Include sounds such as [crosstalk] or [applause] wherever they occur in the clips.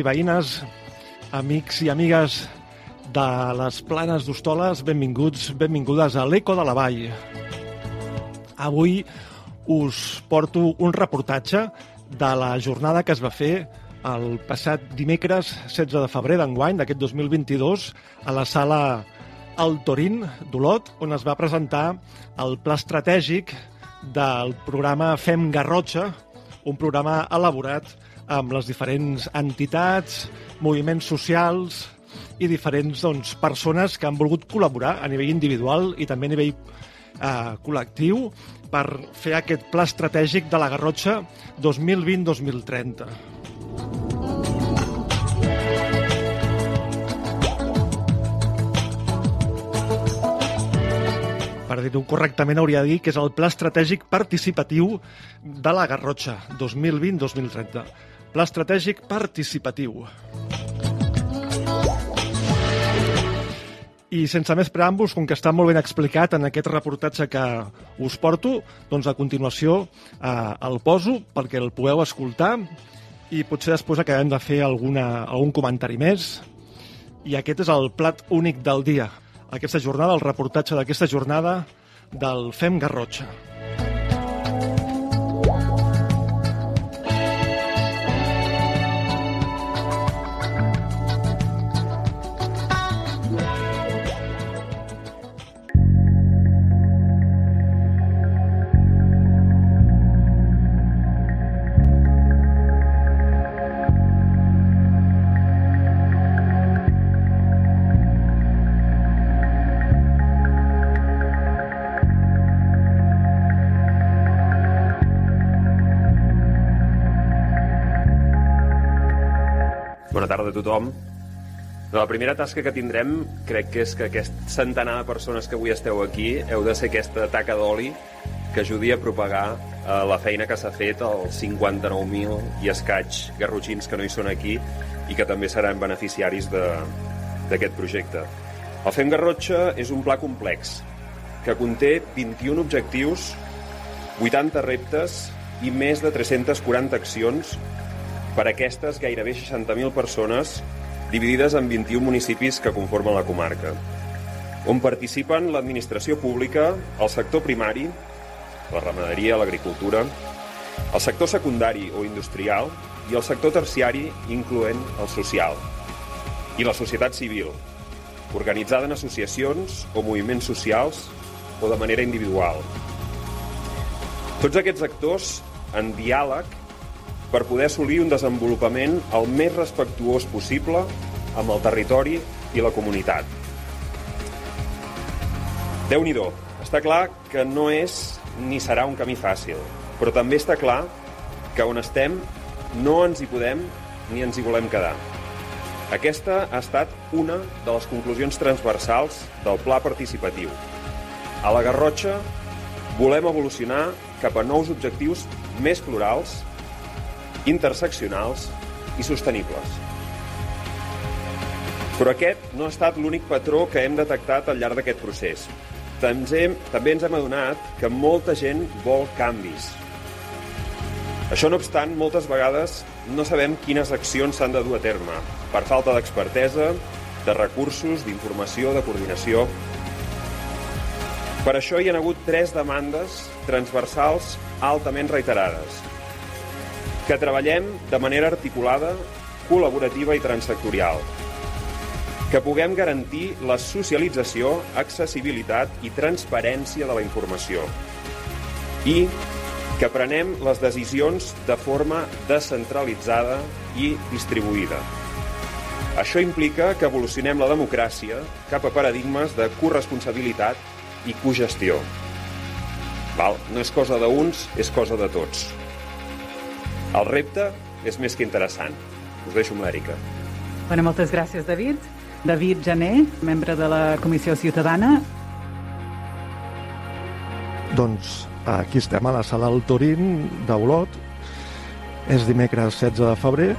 i veïnes, amics i amigues de les planes d'Hostoles, benvinguts, benvingudes a l'Eco de la Vall. Avui us porto un reportatge de la jornada que es va fer el passat dimecres 16 de febrer d'enguany d'aquest 2022 a la sala El Torín d'Olot, on es va presentar el pla estratègic del programa Fem Garrotxa, un programa elaborat amb les diferents entitats, moviments socials i diferents doncs, persones que han volgut col·laborar a nivell individual i també a nivell eh, col·lectiu per fer aquest pla estratègic de la Garrotxa 2020-2030. per dir-ho correctament, hauria de dir que és el Pla Estratègic Participatiu de la Garrotxa 2020-2030. Pla Estratègic Participatiu. I sense més preàmbuls, com que està molt ben explicat en aquest reportatge que us porto, doncs a continuació eh, el poso perquè el pugueu escoltar i potser després acabem de fer alguna, algun comentari més. I aquest és el plat únic del dia. Aquesta jornada, el reportatge d'aquesta jornada del Fem Garrotxa. Tarda a tothom. La primera tasca que tindrem crec que és que aquest centenar de persones que avui esteu aquí heu de ser aquesta taca d'oli que ajudi a propagar eh, la feina que s'ha fet als 59.000 i escaig garrotxins que no hi són aquí i que també seran beneficiaris de- d'aquest projecte. El Fem Garrotxa és un pla complex que conté 21 objectius, 80 reptes i més de 340 accions per aquestes gairebé 60.000 persones dividides en 21 municipis que conformen la comarca, on participen l'administració pública, el sector primari, la ramaderia, l'agricultura, el sector secundari o industrial i el sector terciari, incloent el social, i la societat civil, organitzada en associacions o moviments socials o de manera individual. Tots aquests actors en diàleg per poder assolir un desenvolupament el més respectuós possible amb el territori i la comunitat. déu nhi està clar que no és ni serà un camí fàcil, però també està clar que on estem no ens hi podem ni ens hi volem quedar. Aquesta ha estat una de les conclusions transversals del pla participatiu. A la Garrotxa volem evolucionar cap a nous objectius més plurals, interseccionals i sostenibles. Però aquest no ha estat l'únic patró que hem detectat al llarg d'aquest procés. També, ens hem adonat que molta gent vol canvis. Això no obstant, moltes vegades no sabem quines accions s'han de dur a terme, per falta d'expertesa, de recursos, d'informació, de coordinació. Per això hi ha hagut tres demandes transversals altament reiterades, que treballem de manera articulada, col·laborativa i transsectorial, que puguem garantir la socialització, accessibilitat i transparència de la informació i que prenem les decisions de forma descentralitzada i distribuïda. Això implica que evolucionem la democràcia cap a paradigmes de corresponsabilitat i cogestió. Val? No és cosa d'uns, és cosa de tots. El repte és més que interessant. Us deixo amb l'Èrica. Bueno, moltes gràcies, David. David Jané, membre de la Comissió Ciutadana. Doncs aquí estem a la sala del Torín d'Olot. És dimecres 16 de febrer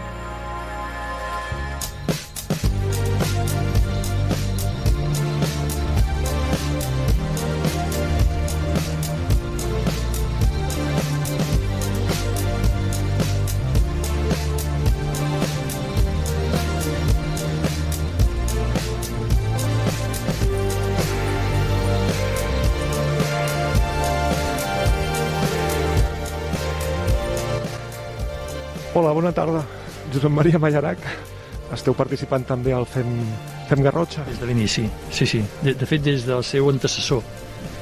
Josep Maria Mallarac. Esteu participant també al Fem, Fem Garrotxa? Des de l'inici, sí, sí. De, de fet, des del seu antecessor.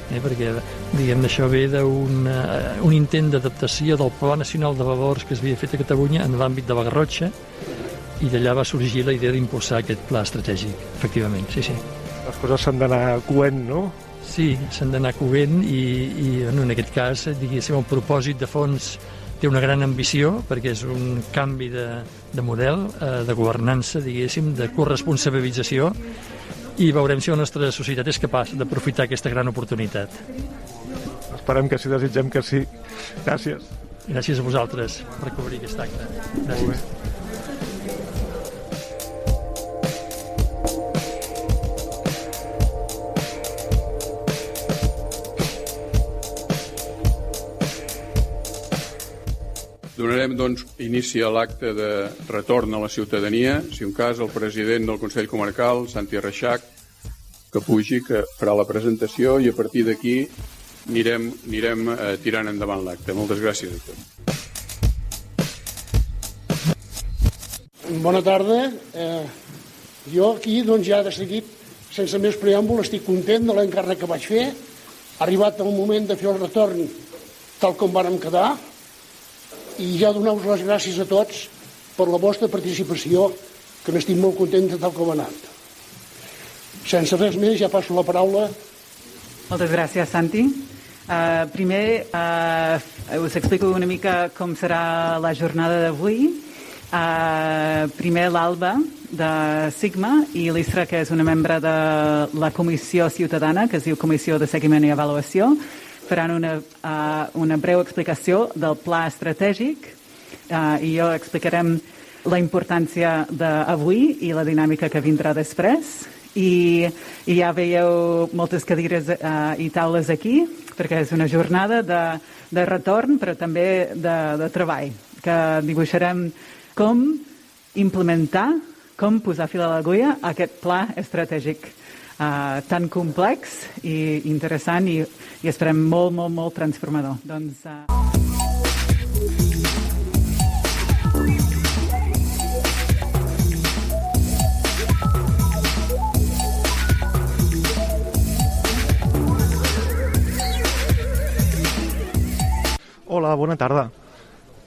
Eh, perquè, diguem això ve d'un uh, un intent d'adaptació del Pla Nacional de Valors que es havia fet a Catalunya en l'àmbit de la Garrotxa i d'allà va sorgir la idea d'impulsar aquest pla estratègic, efectivament, sí, sí. Les coses s'han d'anar coent, no? Sí, s'han d'anar coent i, i bueno, en aquest cas, diguéssim, el propòsit de fons té una gran ambició perquè és un canvi de, de model, eh, de governança, diguéssim, de corresponsabilització i veurem si la nostra societat és capaç d'aprofitar aquesta gran oportunitat. Esperem que sí, desitgem que sí. Gràcies. Gràcies a vosaltres per cobrir aquest acte. Gràcies. Donarem, doncs, inici a l'acte de retorn a la ciutadania. Si un cas, el president del Consell Comarcal, Santi Reixac, que pugi, que farà la presentació i a partir d'aquí anirem, anirem eh, tirant endavant l'acte. Moltes gràcies a tots. Bona tarda. Eh, jo aquí, doncs, ja de seguit, sense més preàmbul, estic content de l'encàrrec que vaig fer. Ha arribat el moment de fer el retorn tal com vàrem quedar i ja donar-vos les gràcies a tots per la vostra participació, que n'estic molt content de tal com ha anat. Sense res més, ja passo la paraula. Moltes gràcies, Santi. Uh, primer, uh, us explico una mica com serà la jornada d'avui. Uh, primer, l'Alba, de Sigma, i l'Isra, que és una membre de la Comissió Ciutadana, que es diu Comissió de Seguiment i Avaluació, faran una, uh, una breu explicació del pla estratègic uh, i jo explicarem la importància d'avui i la dinàmica que vindrà després. I, i ja veieu moltes cadires uh, i taules aquí. perquè és una jornada de, de retorn, però també de, de treball, que dibuixarem com implementar, com posar fil a l'agulla aquest pla estratègic uh, tan complex i interessant i, i esperem molt, molt, molt transformador. Doncs, uh... Hola, bona tarda.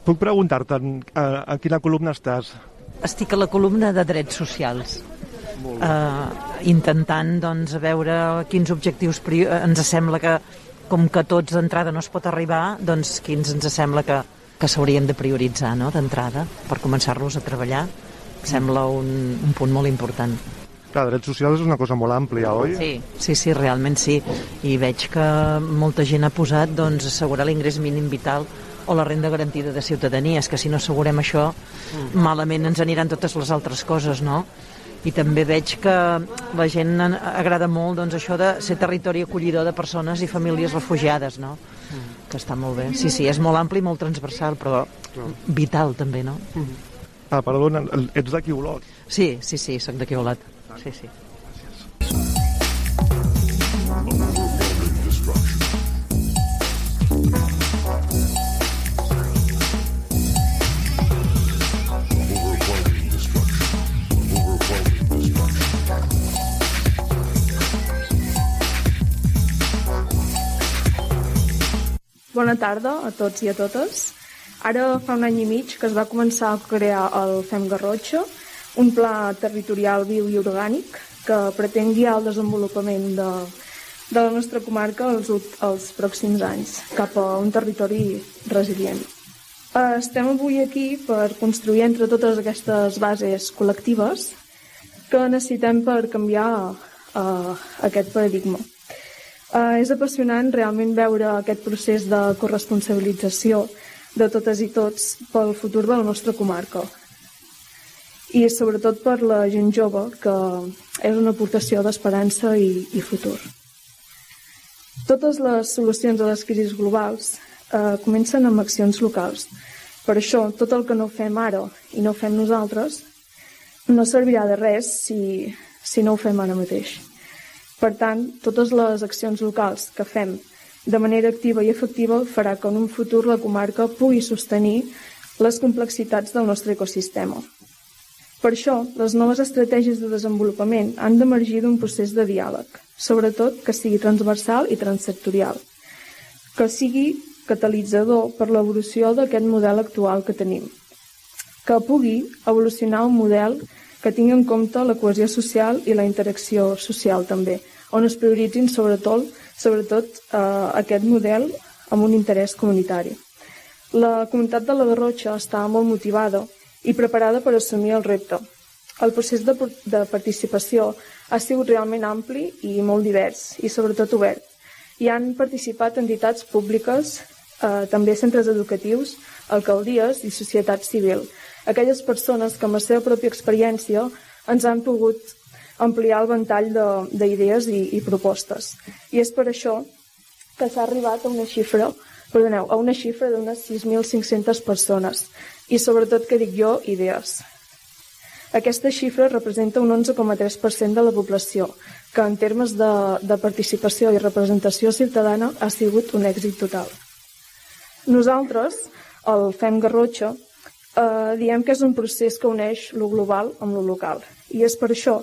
Puc preguntar-te a, a quina columna estàs? Estic a la columna de drets socials. Uh, intentant doncs, veure quins objectius ens sembla que, com que tots d'entrada no es pot arribar, doncs quins ens sembla que, que s'haurien de prioritzar no? d'entrada per començar-los a treballar. Sembla un, un punt molt important. Clar, drets socials és una cosa molt àmplia, oi? Sí, sí, sí, realment sí. I veig que molta gent ha posat doncs, assegurar l'ingrés mínim vital o la renda garantida de ciutadania. És que si no assegurem això, malament ens aniran totes les altres coses, no? I també veig que la gent agrada molt doncs, això de ser territori acollidor de persones i famílies refugiades, no? Que està molt bé. Sí, sí, és molt ampli i molt transversal, però vital també, no? Ah, perdona, ets d'aquí Olot? Sí, sí, sí, sóc d'aquí Olot. Sí, sí. Bona tarda a tots i a totes. Ara fa un any i mig que es va començar a crear el FEM Garrotxa, un pla territorial viu i orgànic que pretén guiar el desenvolupament de, de la nostra comarca els, els pròxims anys cap a un territori resilient. Eh, estem avui aquí per construir entre totes aquestes bases col·lectives que necessitem per canviar uh, aquest paradigma. Uh, és apassionant realment veure aquest procés de corresponsabilització de totes i tots pel futur de la nostra comarca, i sobretot per la gent jove, que és una aportació d'esperança i, i futur. Totes les solucions a les crisis globals eh, comencen amb accions locals. Per això, tot el que no fem ara i no fem nosaltres no servirà de res si, si no ho fem ara mateix. Per tant, totes les accions locals que fem de manera activa i efectiva farà que en un futur la comarca pugui sostenir les complexitats del nostre ecosistema. Per això, les noves estratègies de desenvolupament han d'emergir d'un procés de diàleg, sobretot que sigui transversal i transsectorial, que sigui catalitzador per l'evolució d'aquest model actual que tenim, que pugui evolucionar un model que tingui en compte la cohesió social i la interacció social també, on es prioritzin sobretot, sobretot eh, aquest model amb un interès comunitari. La comunitat de la Garrotxa està molt motivada i preparada per assumir el repte. El procés de, de participació ha sigut realment ampli i molt divers i sobretot obert. Hi han participat entitats públiques, eh, també centres educatius, alcaldies i societat civil. Aquelles persones que amb la seva pròpia experiència ens han pogut ampliar el ventall d'idees i, i propostes. I és per això que s'ha arribat a una xifra, perdoneu, a una xifra d'unes 6.500 persones, i sobretot, que dic jo, idees. Aquesta xifra representa un 11,3% de la població, que en termes de, de participació i representació ciutadana ha sigut un èxit total. Nosaltres, el FEM Garrotxa, eh, diem que és un procés que uneix lo global amb lo local. I és per això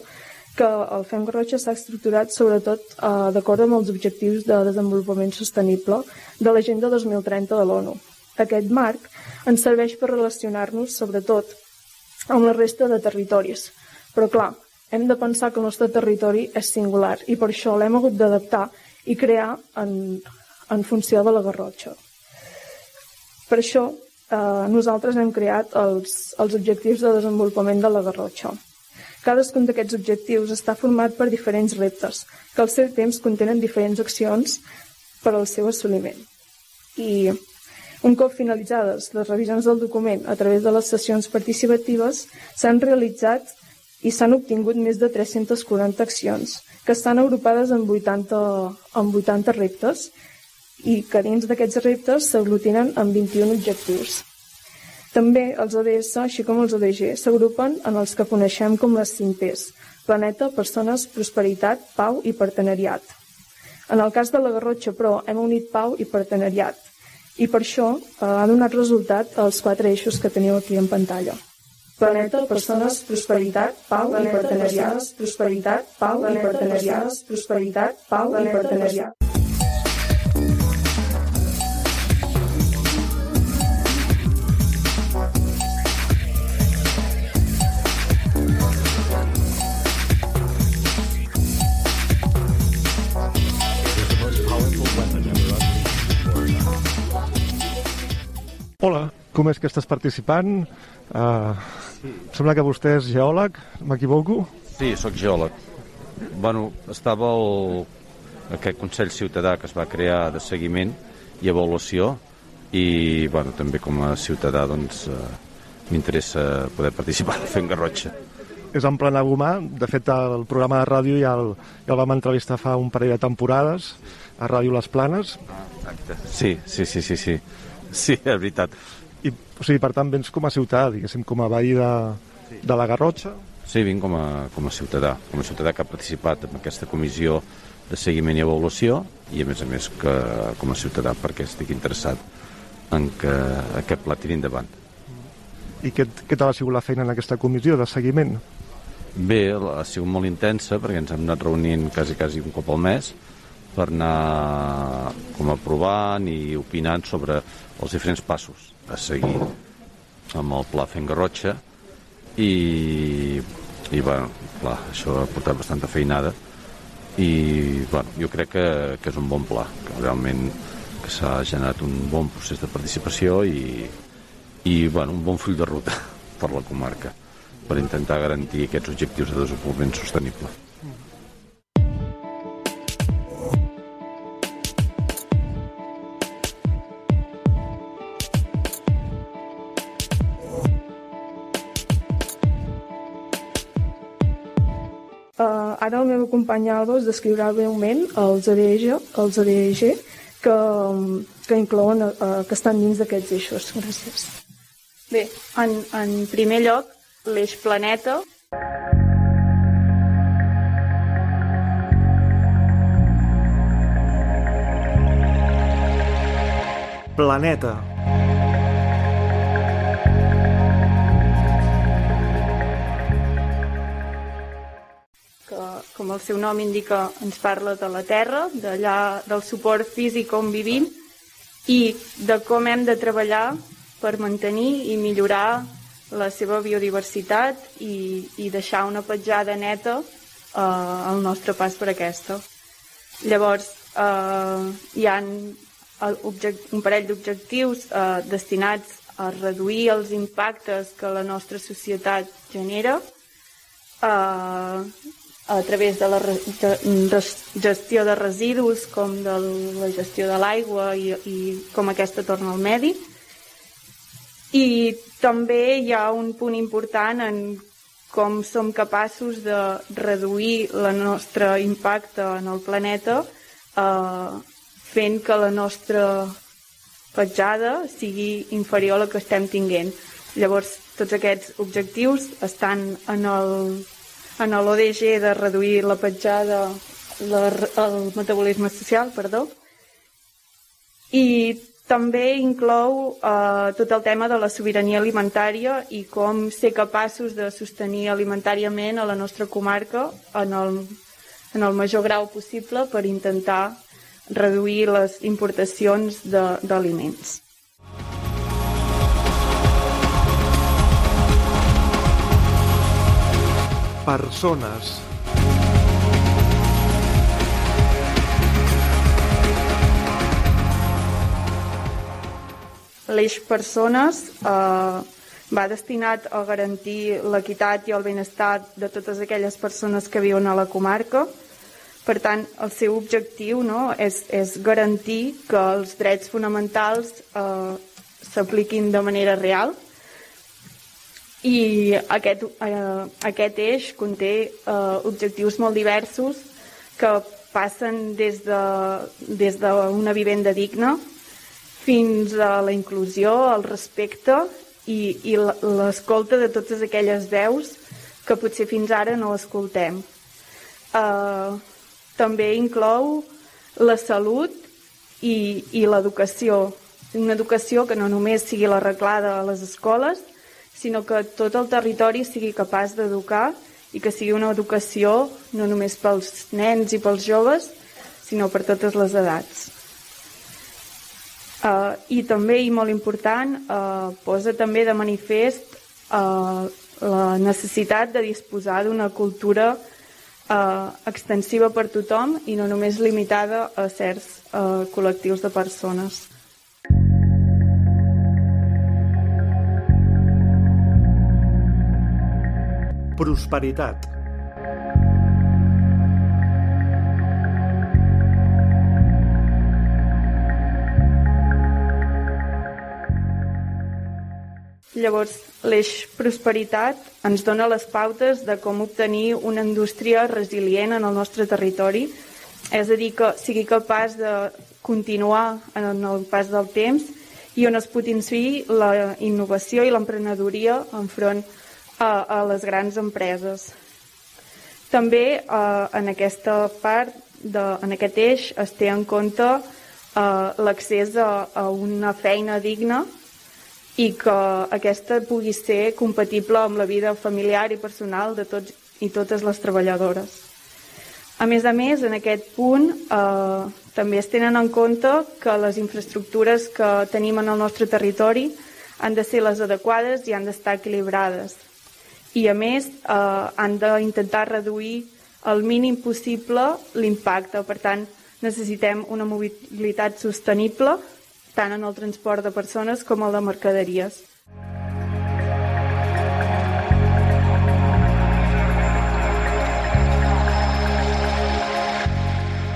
que el FEM Garrotxa s'ha estructurat sobretot eh, d'acord amb els objectius de desenvolupament sostenible de l'Agenda 2030 de l'ONU. Aquest marc ens serveix per relacionar-nos, sobretot, amb la resta de territoris. Però, clar, hem de pensar que el nostre territori és singular i per això l'hem hagut d'adaptar i crear en, en funció de la Garrotxa. Per això, eh, nosaltres hem creat els, els objectius de desenvolupament de la Garrotxa. Cadascun d'aquests objectius està format per diferents reptes, que al seu temps contenen diferents accions per al seu assoliment. I un cop finalitzades les revisions del document a través de les sessions participatives, s'han realitzat i s'han obtingut més de 340 accions, que estan agrupades en 80, en 80 reptes i que dins d'aquests reptes s'aglutinen amb 21 objectius. També els ODS, així com els ODG, s'agrupen en els que coneixem com les 5 P's, planeta, persones, prosperitat, pau i partenariat. En el cas de la Garrotxa, però, hem unit pau i partenariat, i per això eh, ha donat resultat els quatre eixos que teniu aquí en pantalla. Planeta, persones, prosperitat, pau i partenariat. Prosperitat, pau i partenariat. Prosperitat, pau i partenariat. Hola, com és que estàs participant? Uh, sí. Sembla que vostè és geòleg, m'equivoco? Sí, sóc geòleg. Bueno, estava el, aquest Consell Ciutadà que es va crear de seguiment i avaluació i bueno, també com a ciutadà doncs, uh, m'interessa poder participar [laughs] fent garrotxa. És en plena gomà, de fet el programa de ràdio ja el, ja el vam entrevistar fa un parell de temporades a Ràdio Les Planes. Exacte. Sí, sí, sí, sí, sí. Sí, és veritat. I, o sigui, per tant, vens com a ciutadà, diguéssim, com a veí de, de la Garrotxa? Sí, vinc com a, com a ciutadà, com a ciutadà que ha participat en aquesta comissió de seguiment i avaluació i, a més a més, que com a ciutadà perquè estic interessat en que aquest pla tiri endavant. I què, què tal ha sigut la feina en aquesta comissió de seguiment? Bé, ha sigut molt intensa perquè ens hem anat reunint quasi, quasi un cop al mes per anar com aprovant i opinant sobre els diferents passos a seguir amb el pla Fent Garrotxa i, i bueno, clar, això ha portat bastanta feinada i bueno, jo crec que, que és un bon pla, que realment que s'ha generat un bon procés de participació i, i bueno, un bon full de ruta [laughs] per la comarca per intentar garantir aquests objectius de desenvolupament sostenible. Us descriurà breument els ADG, els ADG que, que inclouen, eh, que estan dins d'aquests eixos. Gràcies. Bé, en, en primer lloc, l'eix planeta. Planeta. Com el seu nom indica, ens parla de la Terra, d'allà del suport físic on vivim i de com hem de treballar per mantenir i millorar la seva biodiversitat i, i deixar una petjada neta eh, al nostre pas per aquesta. Llavors, eh, hi ha un parell d'objectius eh, destinats a reduir els impactes que la nostra societat genera, eh, a través de la gestió de residus com de la gestió de l'aigua i, i com aquesta torna al medi. I també hi ha un punt important en com som capaços de reduir el nostre impacte en el planeta eh, fent que la nostra petjada sigui inferior a la que estem tinguent. Llavors, tots aquests objectius estan en el en l'ODG de reduir la petjada, la, el metabolisme social, perdó, i també inclou eh, tot el tema de la sobirania alimentària i com ser capaços de sostenir alimentàriament a la nostra comarca en el, en el major grau possible per intentar reduir les importacions d'aliments. Persones. L'eix persones eh, va destinat a garantir l'equitat i el benestar de totes aquelles persones que viuen a la comarca. Per tant, el seu objectiu no, és, és garantir que els drets fonamentals eh, s'apliquin de manera real i aquest, eh, aquest eix conté eh, objectius molt diversos que passen des d'una de, des d'una vivenda digna fins a la inclusió, el respecte i, i l'escolta de totes aquelles veus que potser fins ara no escoltem. Uh, també inclou la salut i, i l'educació. Una educació que no només sigui l'arreglada a les escoles, sinó que tot el territori sigui capaç d'educar i que sigui una educació no només pels nens i pels joves, sinó per totes les edats. Uh, I també, i molt important, uh, posa també de manifest uh, la necessitat de disposar d'una cultura uh, extensiva per tothom i no només limitada a certs uh, col·lectius de persones. Prosperitat. Llavors, l'eix prosperitat ens dona les pautes de com obtenir una indústria resilient en el nostre territori, és a dir, que sigui capaç de continuar en el pas del temps i on es potenciï la innovació i l'emprenedoria enfront a, a les grans empreses. També eh, en aquesta part, de, en aquest eix, es té en compte eh, l'accés a, a una feina digna i que aquesta pugui ser compatible amb la vida familiar i personal de tots i totes les treballadores. A més a més, en aquest punt eh, també es tenen en compte que les infraestructures que tenim en el nostre territori han de ser les adequades i han d'estar equilibrades i a més eh, han d'intentar reduir el mínim possible l'impacte. Per tant, necessitem una mobilitat sostenible tant en el transport de persones com el de mercaderies.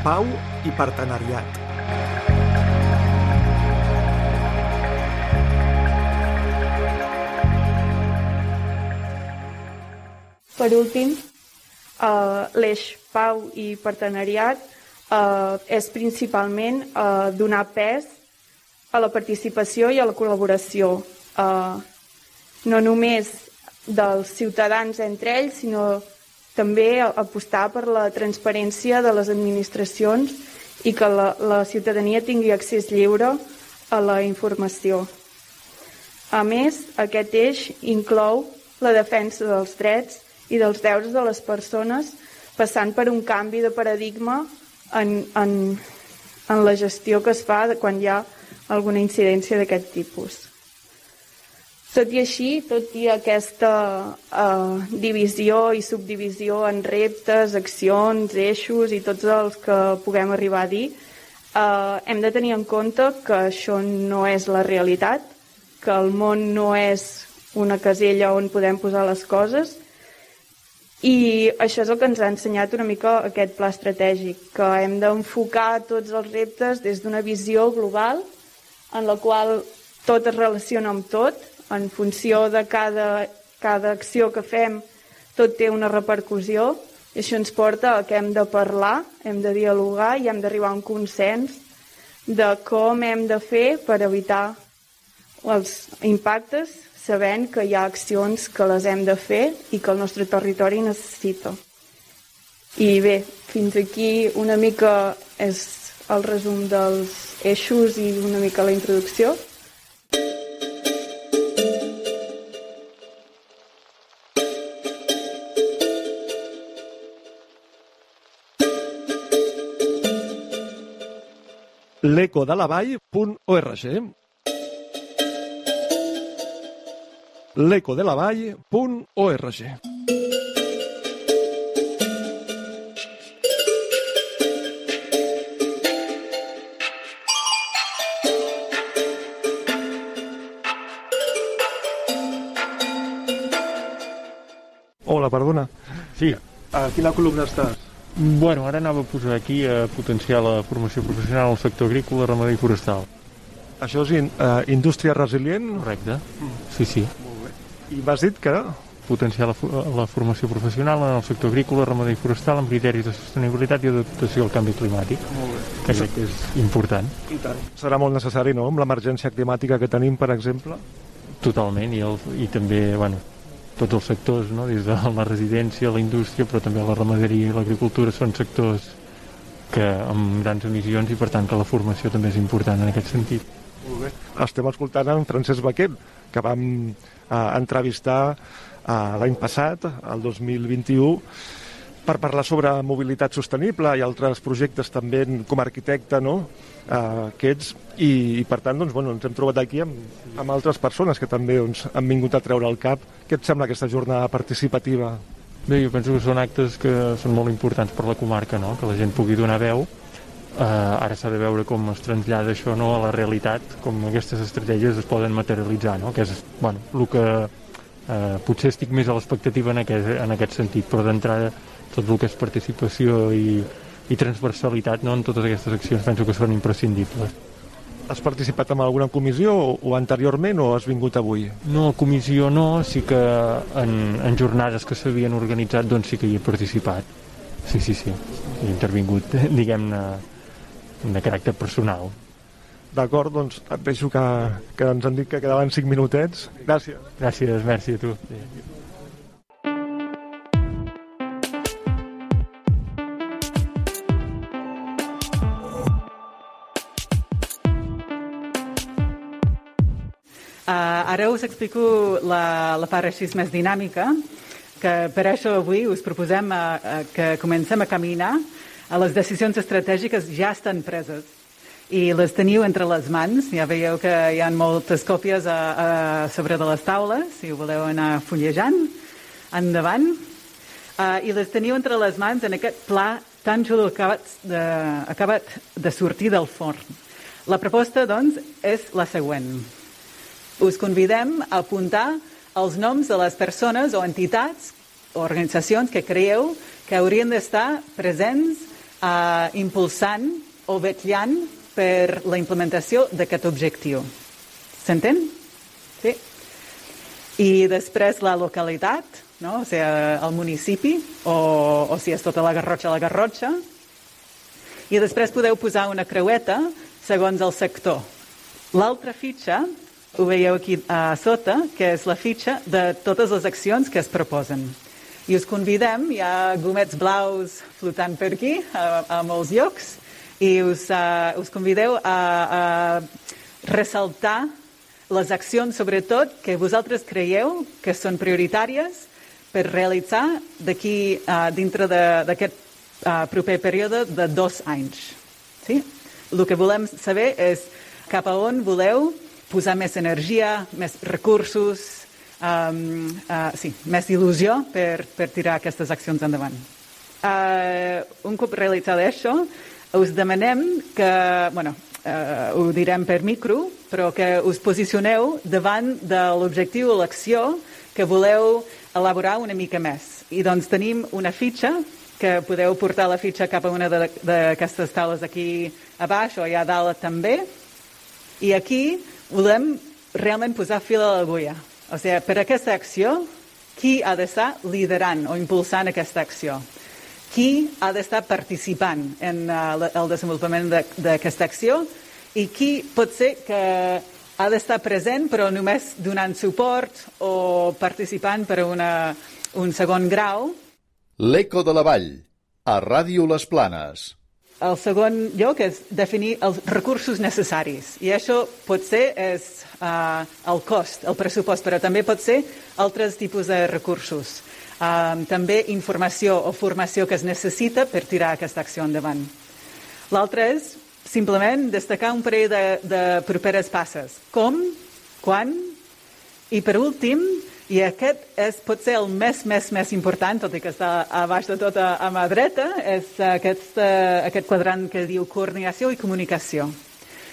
Pau i partenariat. Per últim, eh, l'eix pau i partenariat eh, és principalment eh, donar pes a la participació i a la col·laboració, eh, no només dels ciutadans entre ells, sinó també apostar per la transparència de les administracions i que la, la ciutadania tingui accés lliure a la informació. A més, aquest eix inclou la defensa dels drets i dels deures de les persones, passant per un canvi de paradigma en, en, en la gestió que es fa quan hi ha alguna incidència d'aquest tipus. Tot i així, tot i aquesta eh, divisió i subdivisió en reptes, accions, eixos i tots els que puguem arribar a dir, eh, hem de tenir en compte que això no és la realitat, que el món no és una casella on podem posar les coses, i això és el que ens ha ensenyat una mica aquest pla estratègic, que hem d'enfocar tots els reptes des d'una visió global en la qual tot es relaciona amb tot, en funció de cada, cada acció que fem tot té una repercussió. I això ens porta a que hem de parlar, hem de dialogar i hem d'arribar a un consens de com hem de fer per evitar els impactes sabent que hi ha accions que les hem de fer i que el nostre territori necessita. I bé, fins aquí una mica és el resum dels eixos i una mica la introducció. l'ecodelavall.org l'ecodelavall.org. Hola, perdona. Sí. A quina columna estàs? Bueno, ara anava a posar aquí a potenciar la formació professional al sector agrícola, ramader i forestal. Això és in, uh, indústria resilient? Correcte. Sí, sí. I m'has dit que potenciar la, la formació professional en el sector agrícola, ramader i forestal amb criteris de sostenibilitat i adaptació al canvi climàtic. Molt bé. Que crec que és important. I tant. Serà molt necessari, no?, amb l'emergència climàtica que tenim, per exemple. Totalment, i, el, i també, bueno, tots els sectors, no? des de la residència, la indústria, però també la ramaderia i l'agricultura són sectors que amb grans emissions i per tant que la formació també és important en aquest sentit. Molt bé. Estem escoltant en Francesc Baquet, que vam eh, entrevistar l'any passat, el 2021, per parlar sobre mobilitat sostenible i altres projectes també com a arquitecte, no?, que ets, i, i per tant, doncs, bueno, ens hem trobat aquí amb, amb altres persones que també doncs, han vingut a treure el cap. Què et sembla aquesta jornada participativa? Bé, jo penso que són actes que són molt importants per la comarca, no?, que la gent pugui donar veu Uh, ara s'ha de veure com es trasllada això no, a la realitat, com aquestes estratègies es poden materialitzar, no? que és bueno, el que uh, potser estic més a l'expectativa en, aquest, en aquest sentit, però d'entrada tot el que és participació i, i transversalitat no, en totes aquestes accions penso que són imprescindibles. Has participat en alguna comissió o anteriorment o has vingut avui? No, comissió no, sí que en, en jornades que s'havien organitzat doncs sí que hi he participat. Sí, sí, sí. He intervingut, [laughs] diguem-ne, de caràcter personal. D'acord, doncs et deixo que, que ens han dit que quedaven 5 minutets. Gràcies. Gràcies, merci a tu. Uh, ara us explico la, la part així més dinàmica, que per això avui us proposem uh, uh, que comencem a caminar a les decisions estratègiques ja estan preses i les teniu entre les mans. Ja veieu que hi ha moltes còpies a, a sobre de les taules, si ho voleu anar fullejant. Endavant. Uh, I les teniu entre les mans en aquest pla tan xulo acabat de, acabat de sortir del forn. La proposta, doncs, és la següent. Us convidem a apuntar els noms de les persones o entitats o organitzacions que creieu que haurien d'estar presents eh, impulsant o vetllant per la implementació d'aquest objectiu. S'entén? Sí. I després la localitat, no? o sigui, el municipi, o, o si és tota la Garrotxa, la Garrotxa. I després podeu posar una creueta segons el sector. L'altra fitxa, ho veieu aquí a sota, que és la fitxa de totes les accions que es proposen. I us convidem, hi ha gomets blaus flotant per aquí, a, a molts llocs, i us, uh, us convideu a, a ressaltar les accions, sobretot, que vosaltres creieu que són prioritàries per realitzar d'aquí, uh, dintre d'aquest uh, proper període de dos anys. Sí? El que volem saber és cap a on voleu posar més energia, més recursos, um, uh, sí, més il·lusió per, per tirar aquestes accions endavant. Uh, un cop realitzat això, us demanem que, bueno, uh, ho direm per micro, però que us posicioneu davant de l'objectiu o l'acció que voleu elaborar una mica més. I doncs tenim una fitxa que podeu portar la fitxa cap a una d'aquestes taules aquí a baix o allà dalt també. I aquí volem realment posar fil a l'agulla. O sigui, per aquesta acció, qui ha d'estar liderant o impulsant aquesta acció? Qui ha d'estar participant en uh, el desenvolupament d'aquesta acció i qui pot ser que ha d'estar present però només donant suport o participant per una, un segon grau. L'Eco de la Vall, a Ràdio Les Planes. El segon lloc és definir els recursos necessaris i això pot ser és, uh, el cost, el pressupost, però també pot ser altres tipus de recursos. Uh, també informació o formació que es necessita per tirar aquesta acció endavant. L'altre és simplement destacar un parell de, de properes passes. Com, quan i per últim, i aquest és potser el més, més, més important, tot i que està a baix de tot a, a mà dreta, és aquest, uh, aquest quadrant que diu coordinació i comunicació.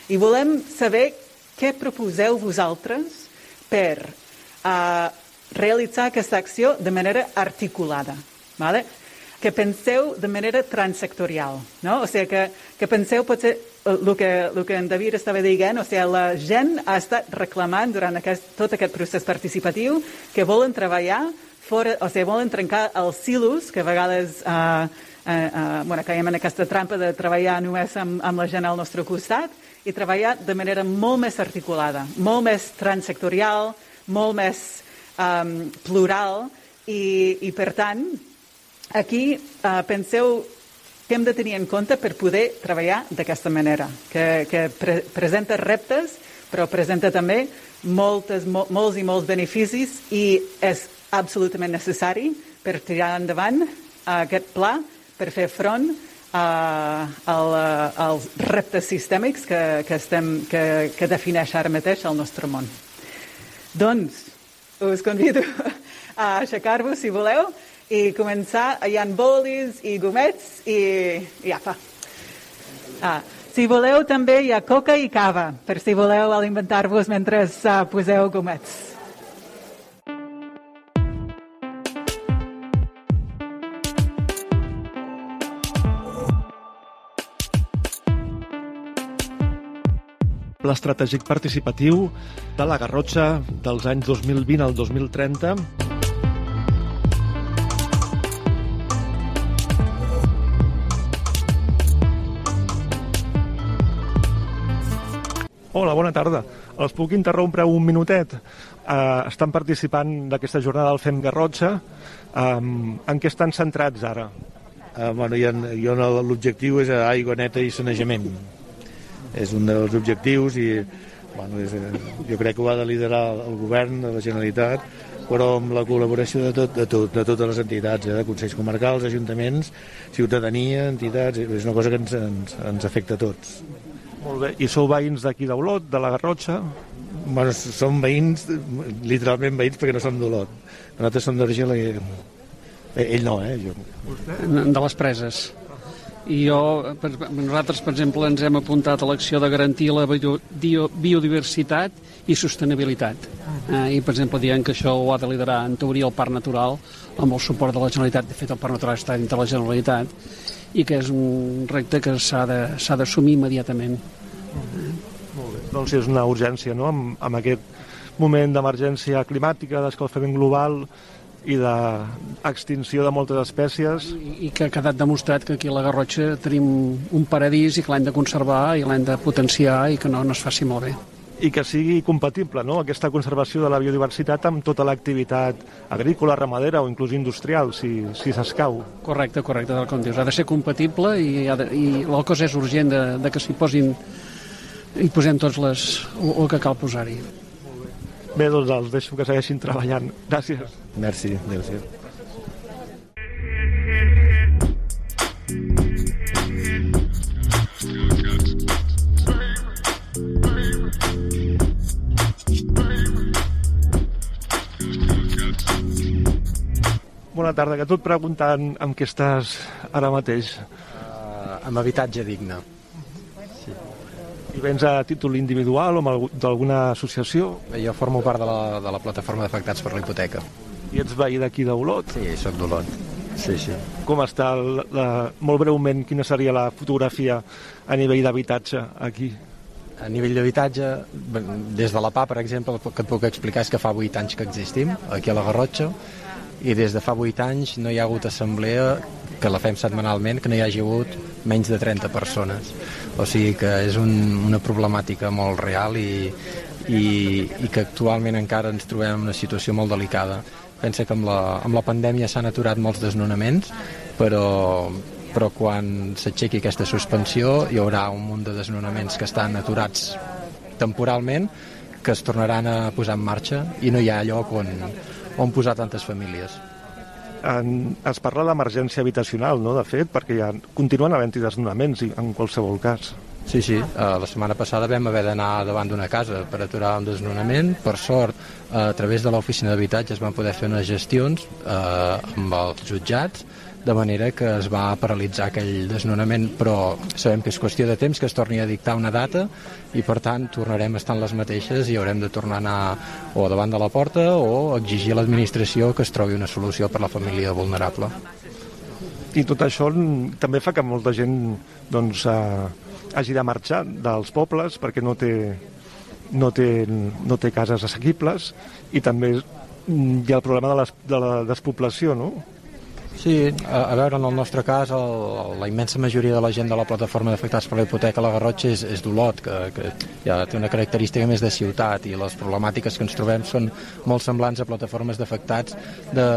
I volem saber què proposeu vosaltres per uh, realitzar aquesta acció de manera articulada. ¿vale? Que penseu de manera transsectorial. No? O sigui, que, que penseu potser el que, el que en David estava dient, o sigui, la gent ha estat reclamant durant aquest, tot aquest procés participatiu que volen treballar fora, o sigui, volen trencar els silos que a vegades eh, eh, eh, bueno, caiem en aquesta trampa de treballar només amb, amb la gent al nostre costat i treballar de manera molt més articulada, molt més transsectorial, molt més um, plural i, i per tant aquí uh, penseu que hem de tenir en compte per poder treballar d'aquesta manera, que, que pre presenta reptes però presenta també moltes, mo molts i molts beneficis i és absolutament necessari per tirar endavant aquest pla per fer front a, a, als reptes sistèmics que, que, estem, que, que defineix ara mateix el nostre món. Doncs, us convido [laughs] a aixecar-vos, si voleu, i començar. Hi ha bolis i gomets i, i apa. Ah, si voleu, també hi ha coca i cava, per si voleu alimentar-vos mentre uh, poseu gomets. Pla estratègic participatiu de la Garrotxa dels anys 2020 al 2030 Hola, bona tarda. Els puc interrompre un minutet? Uh, estan participant d'aquesta jornada del Fem Garrotxa. Um, en què estan centrats ara? Uh, bueno, jo, jo l'objectiu és aigua neta i sanejament. És un dels objectius i bueno, és, jo crec que ho ha de liderar el govern de la Generalitat però amb la col·laboració de, tot, de, tot, de totes les entitats, eh, de consells comarcals, ajuntaments, ciutadania, entitats, és una cosa que ens, ens, ens afecta a tots. Molt bé. I sou veïns d'aquí d'Olot, de la Garrotxa? Bueno, som veïns, literalment veïns, perquè no som d'Olot. Nosaltres som d'Argela i... Eh, ell no, eh? Jo. De les preses. I jo, per, nosaltres, per exemple, ens hem apuntat a l'acció de garantir la bio, biodiversitat i sostenibilitat. Eh, I, per exemple, dient que això ho ha de liderar, en teoria, el Parc Natural, amb el suport de la Generalitat. De fet, el Parc Natural està dintre la Generalitat i que és un repte que s'ha d'assumir immediatament. Molt bé. Doncs és una urgència, no?, amb, amb aquest moment d'emergència climàtica, d'escalfament global i d'extinció de moltes espècies. I, I que ha quedat demostrat que aquí a la Garrotxa tenim un paradís i que l'hem de conservar i l'hem de potenciar i que no, no es faci molt bé i que sigui compatible no? aquesta conservació de la biodiversitat amb tota l'activitat agrícola, ramadera o inclús industrial, si, si s'escau. Correcte, correcte, tal com dius. Ha de ser compatible i, ha de, i la cosa és urgent de, de que s'hi posin i posem tots les, el, el que cal posar-hi. Bé, doncs els deixo que segueixin treballant. Gràcies. Merci, adéu-siau. Bona tarda, que tot preguntant amb què estàs ara mateix. Uh, amb habitatge digne. Sí. I vens a títol individual o d'alguna associació? Jo formo part de la, de la plataforma d'afectats per la hipoteca. I ets veí d'aquí d'Olot? Sí, sóc d'Olot. Sí, sí. Com està, la, la, molt breument, quina seria la fotografia a nivell d'habitatge aquí? A nivell d'habitatge, des de la PA, per exemple, el que et puc explicar és que fa 8 anys que existim, aquí a la Garrotxa, i des de fa 8 anys no hi ha hagut assemblea que la fem setmanalment, que no hi hagi hagut menys de 30 persones. O sigui que és un, una problemàtica molt real i, i, i que actualment encara ens trobem en una situació molt delicada. Pensa que amb la, amb la pandèmia s'han aturat molts desnonaments, però, però quan s'aixequi aquesta suspensió hi haurà un munt de desnonaments que estan aturats temporalment que es tornaran a posar en marxa i no hi ha lloc on, on posar tantes famílies. En, es parla d'emergència habitacional, no?, de fet, perquè ja continuen havent-hi desnonaments en qualsevol cas. Sí, sí, uh, la setmana passada vam haver d'anar davant d'una casa per aturar un desnonament. Per sort, uh, a través de l'oficina d'habitatges van poder fer unes gestions uh, amb els jutjats de manera que es va paralitzar aquell desnonament, però sabem que és qüestió de temps que es torni a dictar una data i per tant tornarem a estar en les mateixes i haurem de tornar a anar o davant de la porta o exigir a l'administració que es trobi una solució per a la família vulnerable. I tot això també fa que molta gent doncs, eh, hagi de marxar dels pobles perquè no té, no té, no té cases assequibles i també hi ha el problema de, les, de la despoblació, no? Sí, a, a veure, en el nostre cas, el, la immensa majoria de la gent de la plataforma d'afectats per la hipoteca a la Garrotxa és, és d'Olot, que, que ja té una característica més de ciutat i les problemàtiques que ens trobem són molt semblants a plataformes d'afectats de,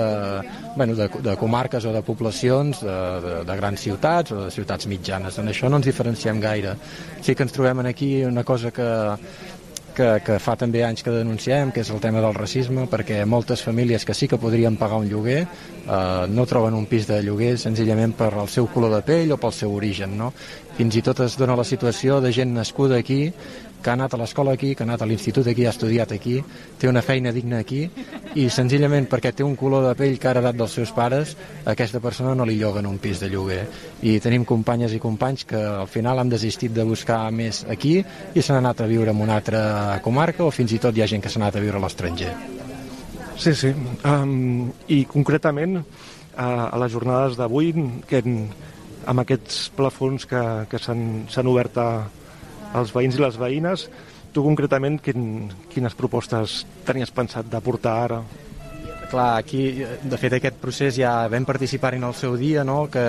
bueno, de, de comarques o de poblacions de, de, de grans ciutats o de ciutats mitjanes. En això no ens diferenciem gaire. Sí que ens trobem aquí una cosa que que, que fa també anys que denunciem, que és el tema del racisme, perquè moltes famílies que sí que podrien pagar un lloguer eh, no troben un pis de lloguer senzillament per el seu color de pell o pel seu origen. No? Fins i tot es dona la situació de gent nascuda aquí que ha anat a l'escola aquí, que ha anat a l'institut aquí, ha estudiat aquí, té una feina digna aquí i senzillament perquè té un color de pell que ha heredat dels seus pares, aquesta persona no li lloguen un pis de lloguer. I tenim companyes i companys que al final han desistit de buscar més aquí i s'han anat a viure en una altra comarca o fins i tot hi ha gent que s'ha anat a viure a l'estranger. Sí, sí. Um, I concretament, a, a les jornades d'avui, que amb aquests plafons que, que s'han obert a, als veïns i les veïnes. Tu concretament quin, quines propostes tenies pensat de portar ara? Clar, aquí, de fet, aquest procés ja vam participar en el seu dia, no? que,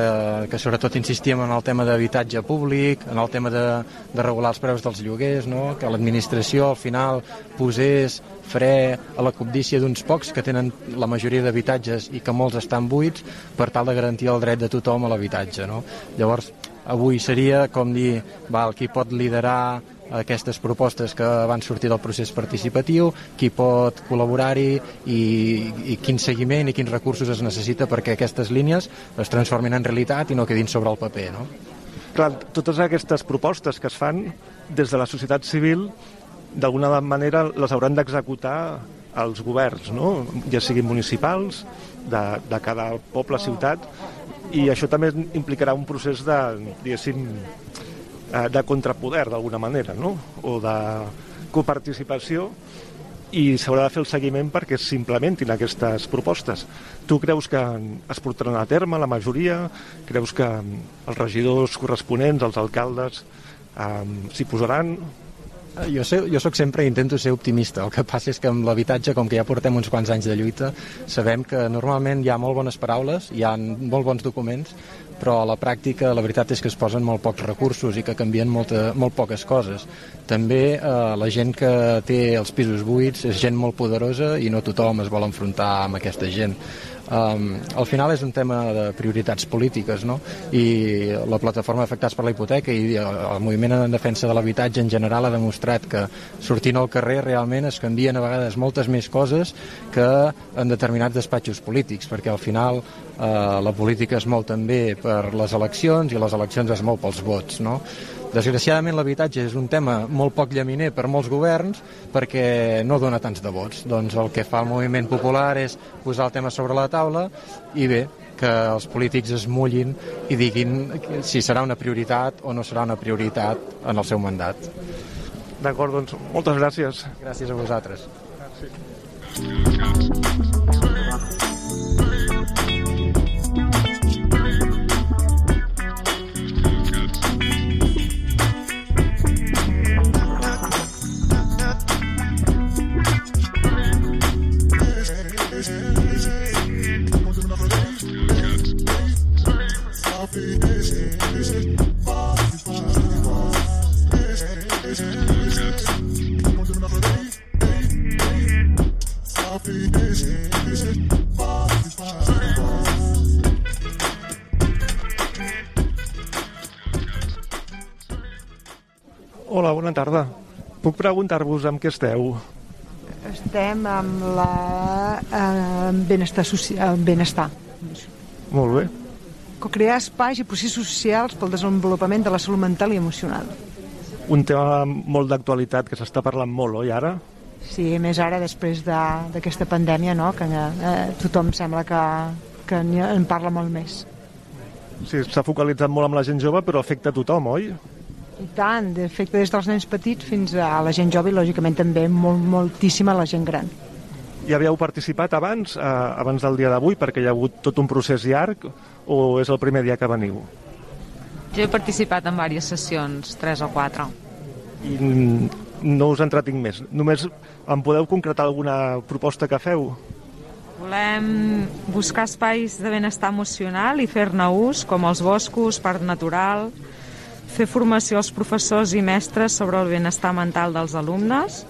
que sobretot insistíem en el tema d'habitatge públic, en el tema de, de regular els preus dels lloguers, no? que l'administració al final posés fre a la cobdícia d'uns pocs que tenen la majoria d'habitatges i que molts estan buits per tal de garantir el dret de tothom a l'habitatge. No? Llavors, avui seria com dir, val, qui pot liderar aquestes propostes que van sortir del procés participatiu, qui pot col·laborar-hi i, i quin seguiment i quins recursos es necessita perquè aquestes línies es transformin en realitat i no quedin sobre el paper. No? Clar, totes aquestes propostes que es fan des de la societat civil d'alguna manera les hauran d'executar els governs, no? ja siguin municipals, de, de cada poble, ciutat, i això també implicarà un procés de, diguéssim, de contrapoder d'alguna manera, no? o de coparticipació i s'haurà de fer el seguiment perquè s'implementin aquestes propostes. Tu creus que es portaran a terme la majoria? Creus que els regidors corresponents, els alcaldes, eh, s'hi posaran? Jo, sé, jo sóc sempre intento ser optimista. El que passa és que amb l'habitatge, com que ja portem uns quants anys de lluita, sabem que normalment hi ha molt bones paraules, hi ha molt bons documents, però a la pràctica la veritat és que es posen molt pocs recursos i que canvien molta, molt poques coses. També eh, la gent que té els pisos buits és gent molt poderosa i no tothom es vol enfrontar amb aquesta gent. Um, al final és un tema de prioritats polítiques no? i la plataforma Afectats per la Hipoteca i el moviment en defensa de l'habitatge en general ha demostrat que sortint al carrer realment es canvien a vegades moltes més coses que en determinats despatxos polítics perquè al final eh, la política es mou també per les eleccions i les eleccions es mou pels vots no? Desgraciadament l'habitatge és un tema molt poc llaminer per molts governs perquè no dona tants de vots. Doncs el que fa el moviment popular és posar el tema sobre la taula i bé, que els polítics es mullin i diguin si serà una prioritat o no serà una prioritat en el seu mandat. D'acord, doncs moltes gràcies. Gràcies a vosaltres. Gràcies. Hola, bona tarda. Puc preguntar-vos amb què esteu? Estem amb la eh, benestar social, benestar. Molt bé. Crear espais i processos socials pel desenvolupament de la salut mental i emocional. Un tema molt d'actualitat que s'està parlant molt, oi, ara? Sí, més ara després d'aquesta de, pandèmia, no?, que eh, tothom sembla que, que en parla molt més. Sí, s'ha focalitzat molt amb la gent jove, però afecta a tothom, oi? I tant, afecta des dels nens petits fins a la gent jove i lògicament també molt, moltíssima la gent gran. Hi havíeu participat abans, eh, abans del dia d'avui, perquè hi ha hagut tot un procés llarg, o és el primer dia que veniu? Jo he participat en diverses sessions, tres o quatre. I no us entretinc més. Només em podeu concretar alguna proposta que feu? Volem buscar espais de benestar emocional i fer-ne ús, com els boscos, parc natural, fer formació als professors i mestres sobre el benestar mental dels alumnes,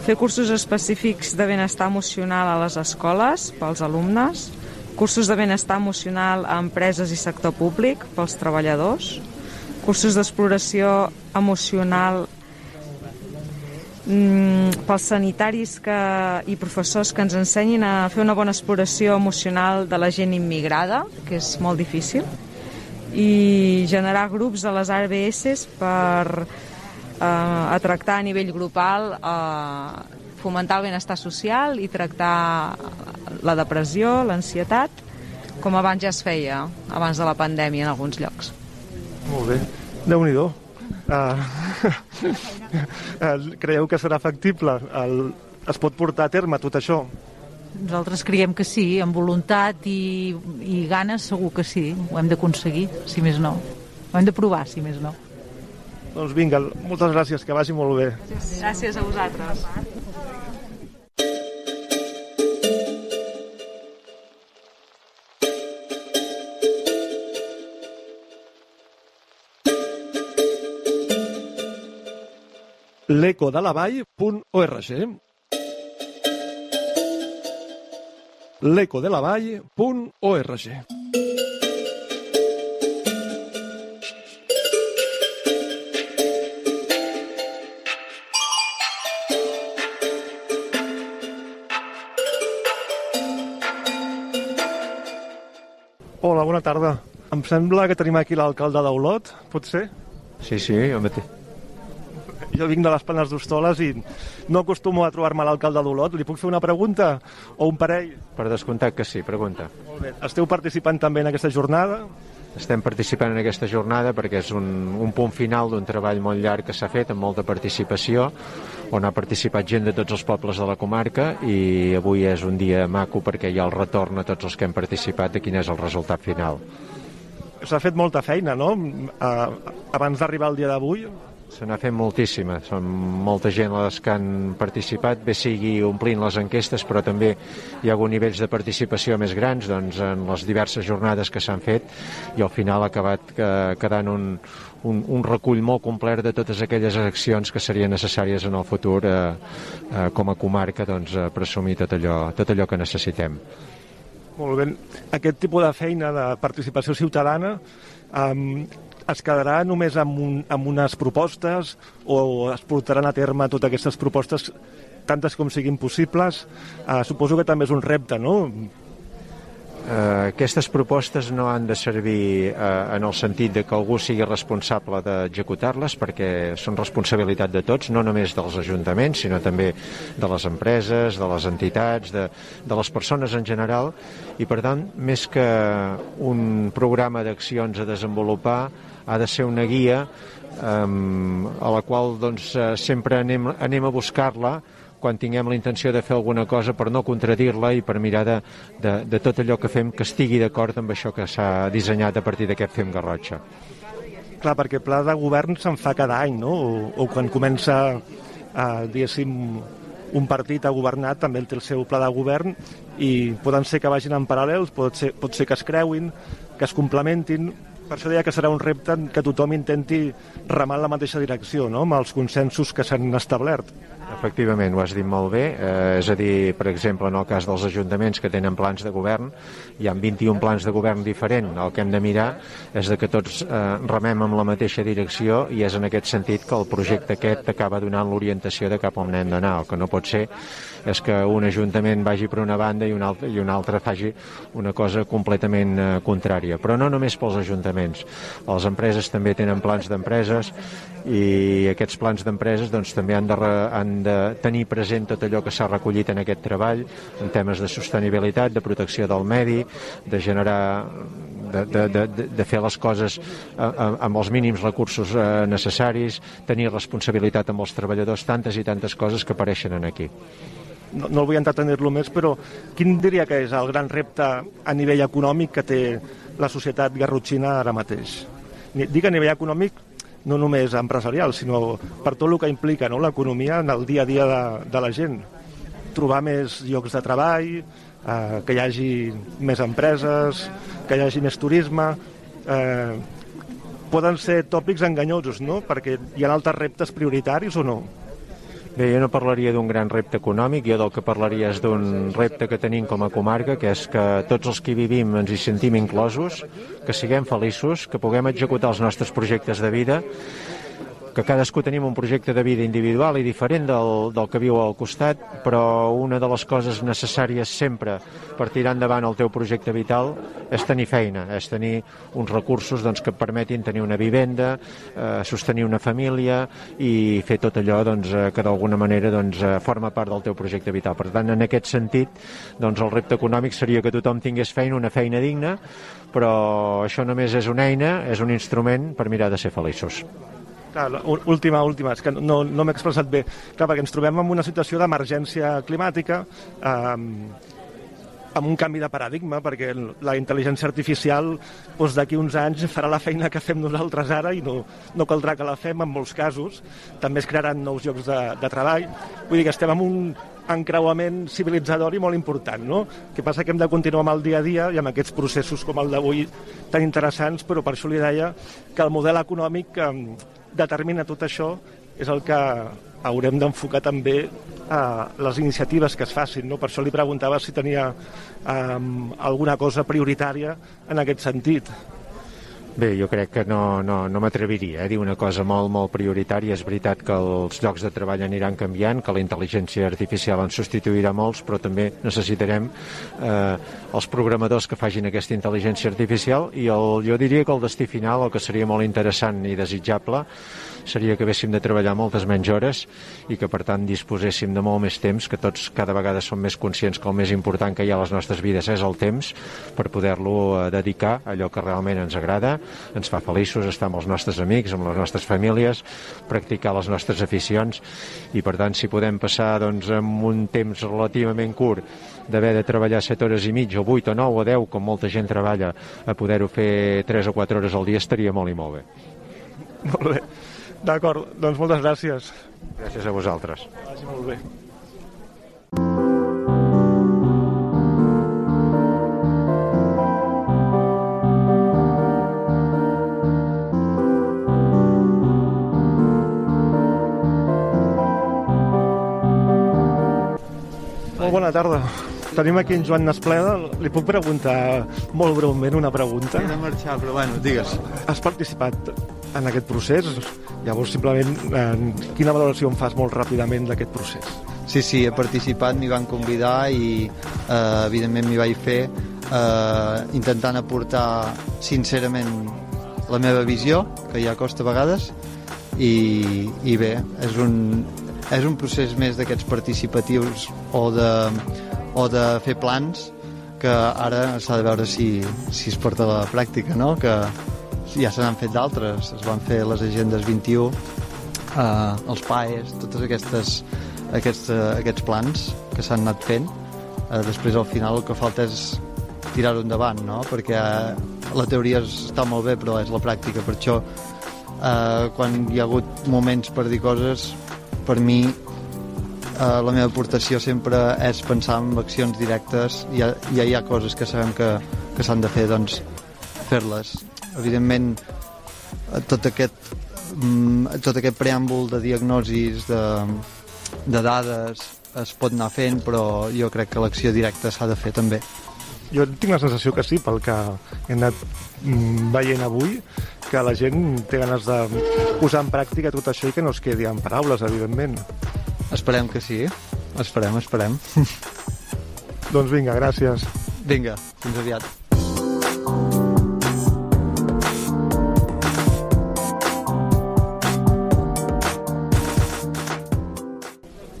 fer cursos específics de benestar emocional a les escoles pels alumnes, cursos de benestar emocional a empreses i sector públic pels treballadors, cursos d'exploració emocional pels sanitaris que, i professors que ens ensenyin a fer una bona exploració emocional de la gent immigrada, que és molt difícil, i generar grups a les ABS per eh, a tractar a nivell grupal eh, fomentar el benestar social i tractar la depressió, l'ansietat, com abans ja es feia, abans de la pandèmia en alguns llocs. Molt bé. Déu-n'hi-do. Uh, [laughs] creieu que serà factible? El, es pot portar a terme tot això? Nosaltres creiem que sí, amb voluntat i, i ganes segur que sí, ho hem d'aconseguir, si més no. Ho hem de provar, si més no. Doncs vinga, moltes gràcies, que vagi molt bé. Gràcies a vosaltres. l'ecodelavall.org l'ecodelavall.org Hola, bona tarda. Em sembla que tenim aquí l'alcalde d'Olot, pot ser? Sí, sí, jo mateix. Jo vinc de les Planes d'Hostoles i no acostumo a trobar-me l'alcalde d'Olot. Li puc fer una pregunta o un parell? Per descomptat que sí, pregunta. Molt bé. Esteu participant també en aquesta jornada? Estem participant en aquesta jornada perquè és un, un punt final d'un treball molt llarg que s'ha fet amb molta participació, on ha participat gent de tots els pobles de la comarca i avui és un dia maco perquè hi ha el retorn a tots els que hem participat de quin és el resultat final. S'ha fet molta feina, no?, abans d'arribar al dia d'avui. Se n'ha fet moltíssima, són molta gent les que han participat, bé sigui omplint les enquestes, però també hi ha hagut nivells de participació més grans doncs, en les diverses jornades que s'han fet i al final ha acabat quedant un, un, un recull molt complet de totes aquelles accions que serien necessàries en el futur eh, eh, com a comarca doncs, per assumir tot allò, tot allò que necessitem. Molt bé. Aquest tipus de feina de participació ciutadana um, es quedarà només amb, un, amb unes propostes o es portaran a terme totes aquestes propostes tantes com siguin possibles? Uh, suposo que també és un repte, no? Uh, aquestes propostes no han de servir uh, en el sentit de que algú sigui responsable d'executar-les perquè són responsabilitat de tots, no només dels ajuntaments, sinó també de les empreses, de les entitats, de, de les persones en general, i per tant, més que un programa d'accions a desenvolupar, ha de ser una guia um, a la qual doncs, sempre anem, anem a buscar-la quan tinguem la intenció de fer alguna cosa per no contradir-la i per mirar de, de, de tot allò que fem que estigui d'acord amb això que s'ha dissenyat a partir d'aquest Fem Garrotxa. Clar, perquè pla de govern se'n fa cada any, no? O, o quan comença, eh, diguéssim, un partit ha governat, també té el seu pla de govern i poden ser que vagin en paral·lels, pot ser, pot ser que es creuin, que es complementin, per això deia que serà un repte que tothom intenti remar en la mateixa direcció, no? amb els consensos que s'han establert. Efectivament, ho has dit molt bé. Eh, és a dir, per exemple, en el cas dels ajuntaments que tenen plans de govern, hi ha 21 plans de govern diferent. El que hem de mirar és de que tots eh, remem en la mateixa direcció i és en aquest sentit que el projecte aquest acaba donant l'orientació de cap on hem d'anar. El que no pot ser és que un ajuntament vagi per una banda i un altre, i un altre faci una cosa completament eh, contrària. Però no només pels ajuntaments. Les empreses també tenen plans d'empreses i aquests plans d'empreses doncs, també han de, re, han de tenir present tot allò que s'ha recollit en aquest treball en temes de sostenibilitat, de protecció del medi, de generar de, de, de, de fer les coses amb els mínims recursos eh, necessaris, tenir responsabilitat amb els treballadors, tantes i tantes coses que apareixen en aquí no, no el vull entretenir-lo més, però quin diria que és el gran repte a nivell econòmic que té la societat garrotxina ara mateix? Dic a nivell econòmic no només empresarial, sinó per tot el que implica no? l'economia en el dia a dia de, de la gent. Trobar més llocs de treball, eh, que hi hagi més empreses, que hi hagi més turisme... Eh, poden ser tòpics enganyosos, no? Perquè hi ha altres reptes prioritaris o no? Bé, jo no parlaria d'un gran repte econòmic, jo del que parlaria és d'un repte que tenim com a comarca, que és que tots els que vivim ens hi sentim inclosos, que siguem feliços, que puguem executar els nostres projectes de vida que cadascú tenim un projecte de vida individual i diferent del, del que viu al costat, però una de les coses necessàries sempre per tirar endavant el teu projecte vital és tenir feina, és tenir uns recursos doncs, que et permetin tenir una vivenda, eh, sostenir una família i fer tot allò doncs, eh, que d'alguna manera doncs, eh, forma part del teu projecte vital. Per tant, en aquest sentit, doncs, el repte econòmic seria que tothom tingués feina, una feina digna, però això només és una eina, és un instrument per mirar de ser feliços. Clar, última, última, és que no, no m'he expressat bé. Clar, perquè ens trobem en una situació d'emergència climàtica, eh, amb un canvi de paradigma, perquè la intel·ligència artificial doncs, uns anys farà la feina que fem nosaltres ara i no, no caldrà que la fem en molts casos. També es crearan nous llocs de, de treball. Vull dir que estem en un encreuament civilitzador i molt important, no? que passa que hem de continuar amb el dia a dia i amb aquests processos com el d'avui tan interessants, però per això li deia que el model econòmic eh, determina tot això és el que haurem d'enfocar també a les iniciatives que es facin. No? Per això li preguntava si tenia um, alguna cosa prioritària en aquest sentit. Bé, jo crec que no, no, no m'atreviria a dir una cosa molt, molt prioritària. És veritat que els llocs de treball aniran canviant, que la intel·ligència artificial en substituirà molts, però també necessitarem eh, els programadors que facin aquesta intel·ligència artificial i el, jo diria que el destí final, el que seria molt interessant i desitjable, seria que haguéssim de treballar moltes menys hores i que per tant disposéssim de molt més temps, que tots cada vegada som més conscients que el més important que hi ha a les nostres vides és el temps per poder-lo eh, dedicar a allò que realment ens agrada, ens fa feliços estar amb els nostres amics, amb les nostres famílies, practicar les nostres aficions i per tant si podem passar doncs, amb un temps relativament curt d'haver de treballar 7 hores i mitja o 8 o 9 o 10 com molta gent treballa a poder-ho fer 3 o 4 hores al dia estaria molt i molt bé. Molt bé. D'acord, doncs moltes gràcies. Gràcies a vosaltres. Vagi molt bé. Molt bona tarda. Tenim aquí en Joan Nespleda. Li puc preguntar molt breument una pregunta? He de marxar, però bueno, digues. Has participat en aquest procés? Llavors, simplement, eh, quina valoració em fas molt ràpidament d'aquest procés? Sí, sí, he participat, m'hi van convidar i eh, evidentment m'hi vaig fer eh, intentant aportar sincerament la meva visió, que ja costa a vegades, i, i bé, és un, és un procés més d'aquests participatius o de, o de fer plans que ara s'ha de veure si, si es porta a la pràctica, no? que ja se n'han fet d'altres, es van fer les agendes 21, eh, els PAES, totes aquestes, aquests, aquests plans que s'han anat fent. Eh, després al final el que falta és tirar-ho endavant, no? perquè eh, la teoria està molt bé però és la pràctica, per això eh, quan hi ha hagut moments per dir coses, per mi eh, la meva aportació sempre és pensar en accions directes i ja hi ha coses que sabem que, que s'han de fer, doncs fer-les. Evidentment, eh, tot aquest, mm, tot aquest preàmbul de diagnosis, de, de dades, es pot anar fent, però jo crec que l'acció directa s'ha de fer també. Jo tinc la sensació que sí, pel que he anat mm, veient avui, que la gent té ganes de posar en pràctica tot això i que no es quedi en paraules, evidentment. Esperem que sí. Esperem, esperem. doncs vinga, gràcies. Vinga, fins aviat.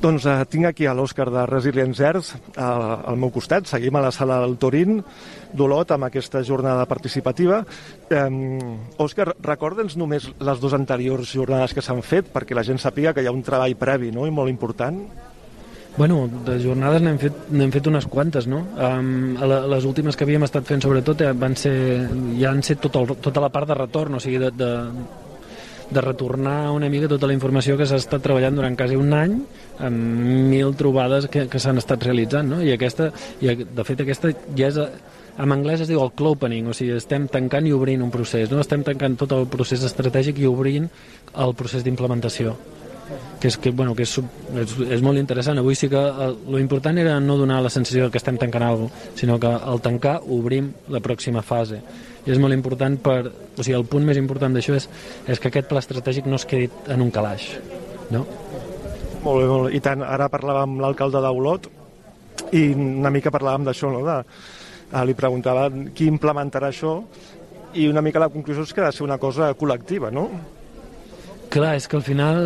Doncs eh, tinc aquí a l'Òscar de Resilience Earth al, al meu costat. Seguim a la sala del Torín d'Olot amb aquesta jornada participativa. Eh, Òscar, recorda'ns només les dues anteriors jornades que s'han fet perquè la gent sàpiga que hi ha un treball previ no? i molt important. Bueno, de jornades n'hem fet, fet unes quantes, no? Um, les últimes que havíem estat fent, sobretot, eh, van ser, ja han set tot el, tota la part de retorn, o sigui, de, de, de retornar una mica tota la informació que s'ha estat treballant durant quasi un any amb mil trobades que, que s'han estat realitzant, no? I aquesta, i de fet aquesta ja és en anglès es diu el clopening, o sigui, estem tancant i obrint un procés, no? Estem tancant tot el procés estratègic i obrint el procés d'implementació que és, que, bueno, que és, és, és molt interessant. Avui sí que el, lo important era no donar la sensació que estem tancant alguna cosa, sinó que al tancar obrim la pròxima fase. I és molt important per... O sigui, el punt més important d'això és, és que aquest pla estratègic no es quedi en un calaix, no? Molt bé, molt bé. I tant, ara parlàvem amb l'alcalde d'Olot i una mica parlàvem d'això, no? De, eh, li preguntava qui implementarà això i una mica la conclusió és que ha de ser una cosa col·lectiva, no? Clar, és que al final,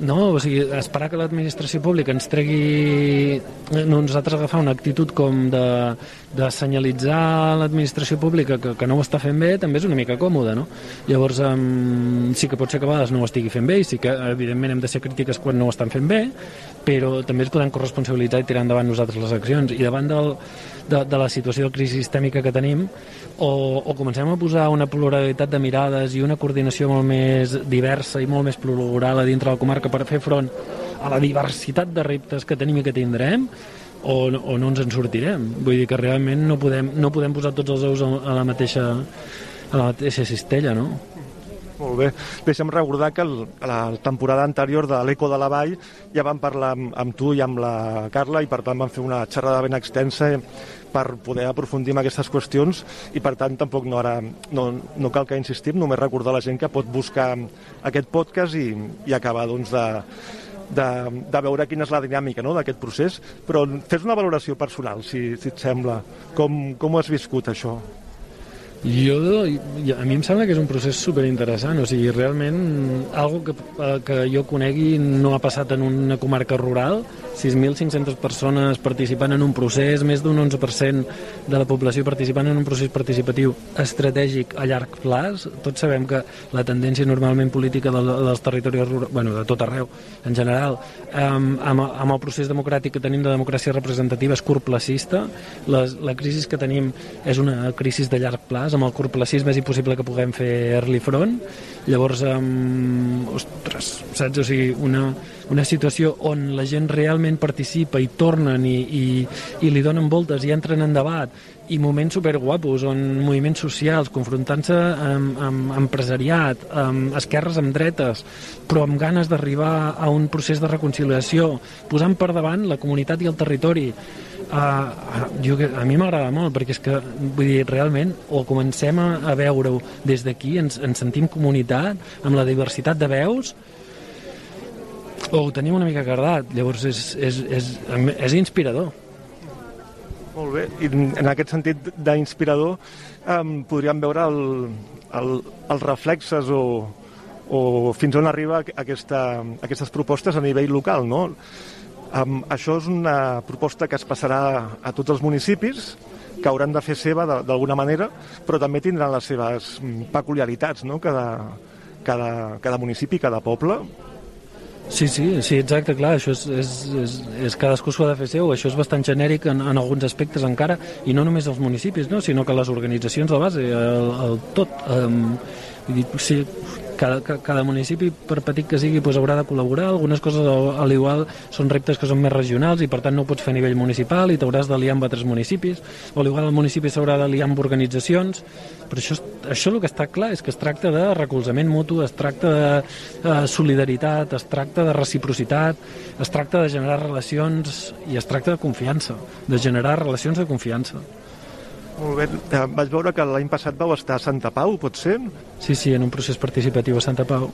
no, o sigui, esperar que l'administració pública ens tregui... No, nosaltres agafar una actitud com de, de senyalitzar l'administració pública que, que no ho està fent bé també és una mica còmode, no? Llavors, um, sí que pot ser que a vegades no ho estigui fent bé i sí que, evidentment, hem de ser crítiques quan no ho estan fent bé, però també ens podem corresponsabilitzar i tirar endavant nosaltres les accions. I davant del, de, de la situació de crisi sistèmica que tenim, o, o comencem a posar una pluralitat de mirades i una coordinació molt més diversa i molt més plural a dintre de la comarca per fer front a la diversitat de reptes que tenim i que tindrem, o, o no ens en sortirem. Vull dir que realment no podem, no podem posar tots els ous a la mateixa, a la mateixa cistella, no? Molt bé. Deixa'm recordar que la temporada anterior de l'Eco de la Vall ja vam parlar amb, amb tu i amb la Carla i per tant vam fer una xerrada ben extensa per poder aprofundir en aquestes qüestions i per tant tampoc no, ara, no, no cal que insistim, només recordar la gent que pot buscar aquest podcast i, i acabar doncs, de, de, de veure quina és la dinàmica no, d'aquest procés, però fes una valoració personal, si, si et sembla. Com, com ho has viscut, això? Jo, a mi em sembla que és un procés superinteressant, o sigui, realment algo que, que jo conegui no ha passat en una comarca rural, 6.500 persones participant en un procés, més d'un 11% de la població participant en un procés participatiu estratègic a llarg plaç. Tots sabem que la tendència normalment política de, dels territoris rurals, bueno, de tot arreu, en general, amb, amb, amb el procés democràtic que tenim de democràcia representativa és curtplacista. Les, la crisi que tenim és una crisi de llarg plaç, amb el curtplacisme és impossible que puguem fer early front. Llavors, um, ostres, saps? O sigui, una, una situació on la gent realment participa i tornen i, i, i li donen voltes i entren en debat i moments superguapos on moviments socials confrontant-se amb, amb empresariat, amb esquerres amb dretes, però amb ganes d'arribar a un procés de reconciliació, posant per davant la comunitat i el territori. Uh, jo, a mi m'agrada molt perquè és que vull dir, realment o comencem a, a veure-ho des d'aquí ens, ens sentim comunitat amb la diversitat de veus o ho tenim una mica cardat. Llavors és, és, és, és inspirador. Molt bé, i en aquest sentit d'inspirador um, podríem veure el, el, els reflexes o, o fins on arriba aquesta, aquestes propostes a nivell local, no? Um, això és una proposta que es passarà a tots els municipis, que hauran de fer seva d'alguna manera, però també tindran les seves mm, peculiaritats, no? Cada, cada, cada municipi, cada poble. Sí, sí, sí, exacte, clar, això és, és, és, és cadascú s'ho ha de fer seu, això és bastant genèric en, en alguns aspectes encara, i no només els municipis, no, sinó que les organitzacions de base, el, el tot, um, vull dir, sí, cada, cada municipi, per petit que sigui, doncs haurà de col·laborar. Algunes coses, a l'igual, són reptes que són més regionals i, per tant, no ho pots fer a nivell municipal i t'hauràs d'aliar amb altres municipis. O, igual, el municipi s'haurà d'aliar amb organitzacions. Però això, això el que està clar és que es tracta de recolzament mutu, es tracta de eh, solidaritat, es tracta de reciprocitat, es tracta de generar relacions i es tracta de confiança, de generar relacions de confiança. Molt bé. Vaig veure que l'any passat vau estar a Santa Pau, pot ser? Sí, sí, en un procés participatiu a Santa Pau.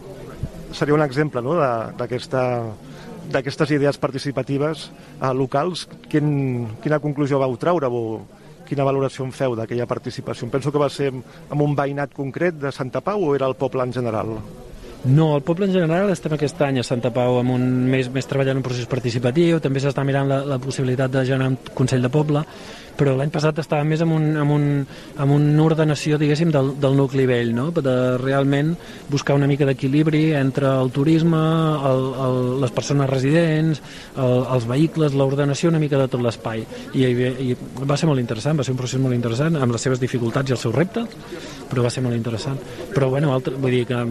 Seria un exemple no, d'aquestes idees participatives eh, locals. Quin, quina conclusió vau treure o quina valoració en feu d'aquella participació? Penso que va ser amb un veïnat concret de Santa Pau o era el poble en general? No, el poble en general estem aquest any a Santa Pau amb un més, més treballant un procés participatiu, també s'està mirant la, la possibilitat de generar un Consell de Poble, però l'any passat estava més amb, un, amb, un, amb una ordenació, diguéssim, del, del nucli vell, no? de realment buscar una mica d'equilibri entre el turisme, el, el, les persones residents, el, els vehicles, l'ordenació una mica de tot l'espai. I, I va ser molt interessant, va ser un procés molt interessant, amb les seves dificultats i els seus reptes, però va ser molt interessant. Però, bueno, altre, vull dir que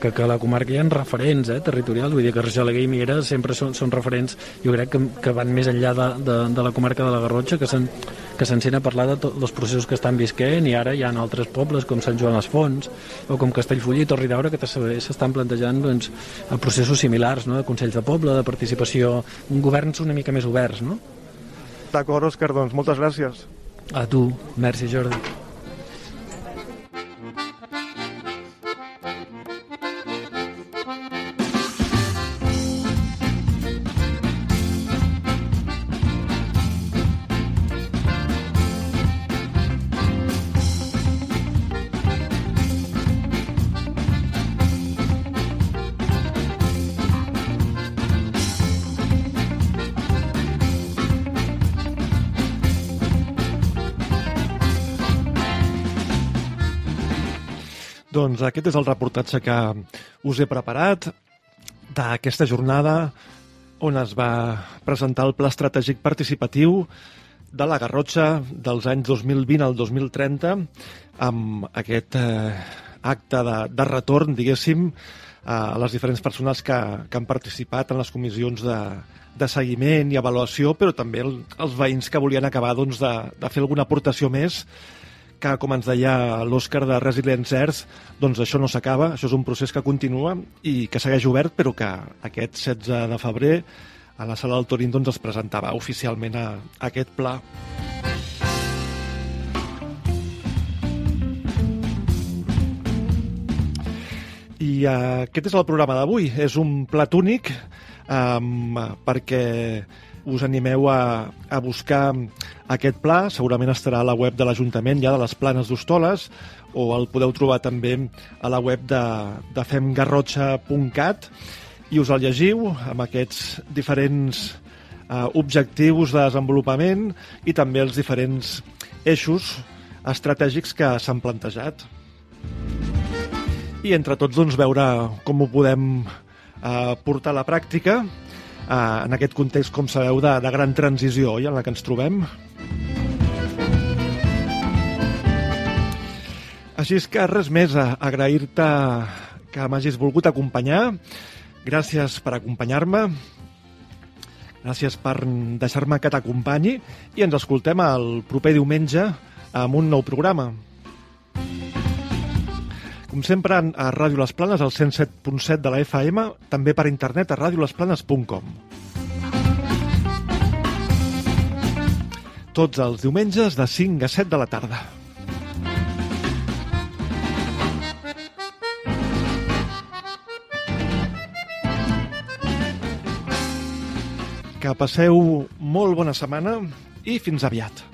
que, que a la comarca hi ha referents eh, territorials, vull dir que Argelaguer i Miguera sempre són, són referents, jo crec que, que van més enllà de, de, de la comarca de la Garrotxa, que se'n que s'encén a parlar de tots els processos que estan visquent i ara hi ha altres pobles com Sant Joan les Fonts o com Castellfollit o Ridaura que s'estan plantejant doncs, processos similars no? de consells de poble, de participació governs una mica més oberts no? D'acord, Òscar, doncs moltes gràcies a tu, merci Jordi Doncs aquest és el reportatge que us he preparat d'aquesta jornada on es va presentar el Pla Estratègic Participatiu de la Garrotxa dels anys 2020 al 2030 amb aquest eh, acte de, de retorn, diguéssim, a les diferents persones que, que han participat en les comissions de, de seguiment i avaluació, però també el, els veïns que volien acabar doncs, de, de fer alguna aportació més que, com ens deia l'Òscar de Resilience Earth, doncs això no s'acaba, això és un procés que continua i que segueix obert, però que aquest 16 de febrer a la sala del Torín doncs, es presentava oficialment a, a aquest pla. I uh, aquest és el programa d'avui. És un plat únic um, perquè us animeu a, a buscar aquest pla, segurament estarà a la web de l'Ajuntament ja de les Planes d'Hostoles o el podeu trobar també a la web de, de femgarrotxa.cat i us el llegiu amb aquests diferents eh, objectius de desenvolupament i també els diferents eixos estratègics que s'han plantejat. I entre tots doncs, veure com ho podem eh, portar a la pràctica en aquest context, com sabeu, de, de gran transició oi, en la que ens trobem. Així és que res més, agrair-te que m'hagis volgut acompanyar. Gràcies per acompanyar-me. Gràcies per deixar-me que t'acompanyi i ens escoltem el proper diumenge amb un nou programa. Com sempre, a Ràdio Les Planes, al 107.7 de la FM, també per internet a radiolesplanes.com. Tots els diumenges de 5 a 7 de la tarda. Que passeu molt bona setmana i fins aviat.